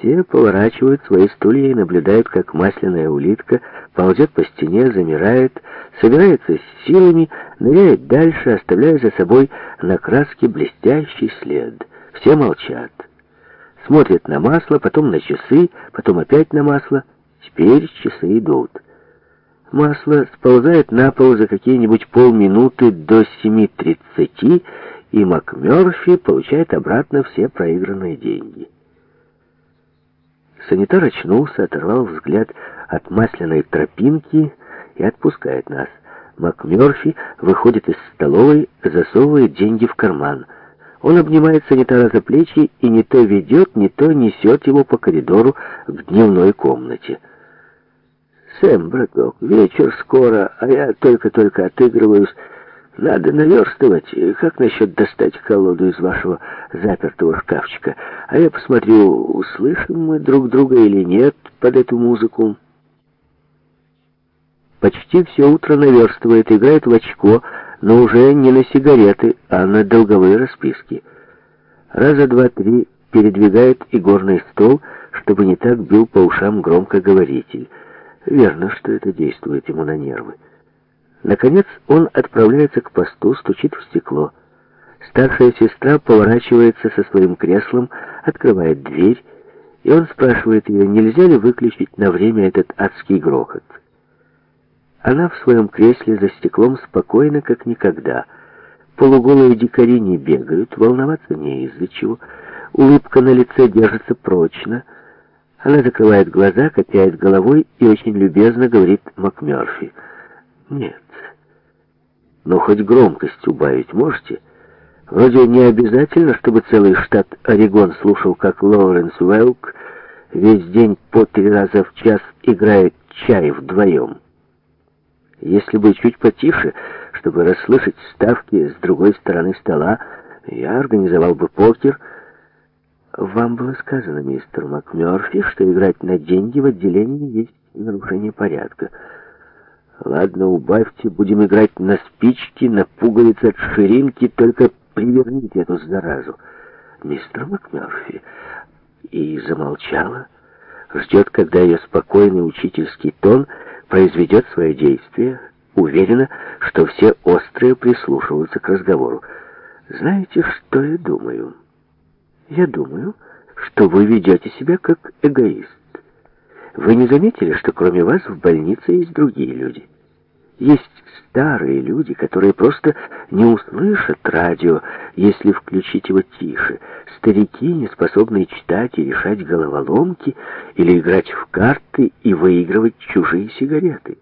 Все поворачивают свои стулья и наблюдают, как масляная улитка ползет по стене, замирает, собирается с силами, ныряет дальше, оставляя за собой на краске блестящий след. Все молчат. Смотрят на масло, потом на часы, потом опять на масло. Теперь часы идут. Масло сползает на пол за какие-нибудь полминуты до 7.30, и МакМёрфи получает обратно все проигранные деньги. Санитар очнулся, оторвал взгляд от масляной тропинки и отпускает нас. МакМёрфи выходит из столовой, засовывает деньги в карман. Он обнимает санитара за плечи и не то ведет, не то несет его по коридору в дневной комнате. «Сэм, браток, вечер скоро, а я только-только отыгрываюсь». Надо наверстывать. Как насчет достать колоду из вашего запертого шкафчика? А я посмотрю, услышим мы друг друга или нет под эту музыку. Почти все утро наверстывает, играет в очко, но уже не на сигареты, а на долговые расписки. Раза два-три передвигает игорный стол, чтобы не так бил по ушам громкоговоритель. Верно, что это действует ему на нервы. Наконец он отправляется к посту, стучит в стекло. Старшая сестра поворачивается со своим креслом, открывает дверь, и он спрашивает ее, нельзя ли выключить на время этот адский грохот. Она в своем кресле за стеклом спокойна, как никогда. Полуголые дикари не бегают, волноваться не из-за чего. Улыбка на лице держится прочно. Она закрывает глаза, качает головой и очень любезно говорит МакМерфи. «Нет, но хоть громкость убавить можете? Вроде не обязательно, чтобы целый штат Орегон слушал, как Лоуренс Уэлк весь день по три раза в час играет чай вдвоем. Если бы чуть потише, чтобы расслышать ставки с другой стороны стола, я организовал бы покер. Вам было сказано, мистер МакМёрфи, что играть на деньги в отделении есть нарушение порядка. Ладно, убавьте, будем играть на спички, на пуговицы от ширинки, только приверните эту заразу. Мистер МакМерфи. И замолчала. Ждет, когда ее спокойный учительский тон произведет свое действие. Уверена, что все острые прислушиваются к разговору. Знаете, что я думаю? Я думаю, что вы ведете себя как эгоист. Вы не заметили, что кроме вас в больнице есть другие люди? Есть старые люди, которые просто не услышат радио, если включить его тише. Старики, не способные читать и решать головоломки, или играть в карты и выигрывать чужие сигареты.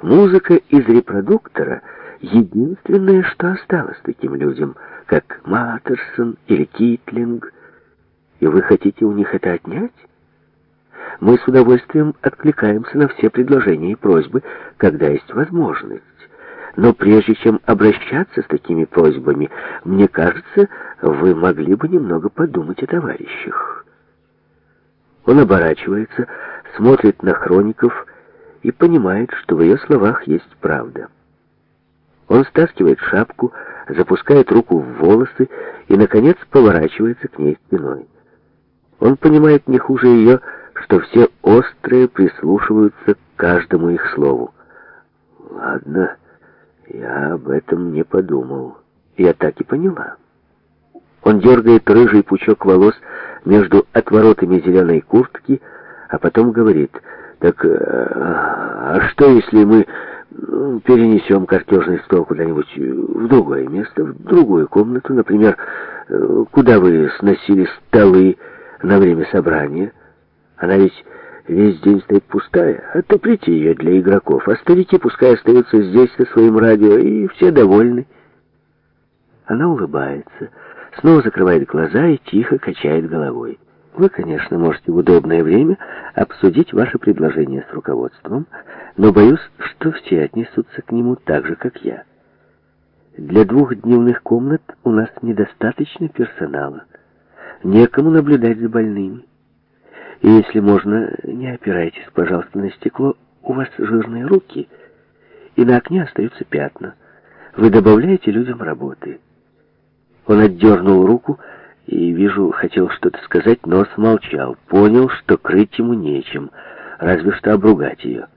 Музыка из репродуктора — единственное, что осталось таким людям, как Маттерсон или Китлинг. И вы хотите у них это отнять? мы с удовольствием откликаемся на все предложения и просьбы, когда есть возможность. Но прежде чем обращаться с такими просьбами, мне кажется, вы могли бы немного подумать о товарищах. Он оборачивается, смотрит на хроников и понимает, что в ее словах есть правда. Он стаскивает шапку, запускает руку в волосы и, наконец, поворачивается к ней спиной. Он понимает не хуже ее, что все острые прислушиваются к каждому их слову. «Ладно, я об этом не подумал. Я так и поняла». Он дергает рыжий пучок волос между отворотами зеленой куртки, а потом говорит, «Так, э, а что, если мы ну, перенесем картежный стол куда-нибудь в другое место, в другую комнату, например, э, куда вы сносили столы на время собрания?» Она ведь весь день стоит пустая. Отоприте ее для игроков, а старики пускай остаются здесь со своим радио, и все довольны. Она улыбается, снова закрывает глаза и тихо качает головой. Вы, конечно, можете в удобное время обсудить ваше предложение с руководством, но боюсь, что все отнесутся к нему так же, как я. Для двухдневных комнат у нас недостаточно персонала. Некому наблюдать за больными. И если можно, не опирайтесь, пожалуйста, на стекло. У вас жирные руки, и на окне остаются пятна. Вы добавляете людям работы. Он отдернул руку и, вижу, хотел что-то сказать, но смолчал. Понял, что крыть ему нечем, разве что обругать ее.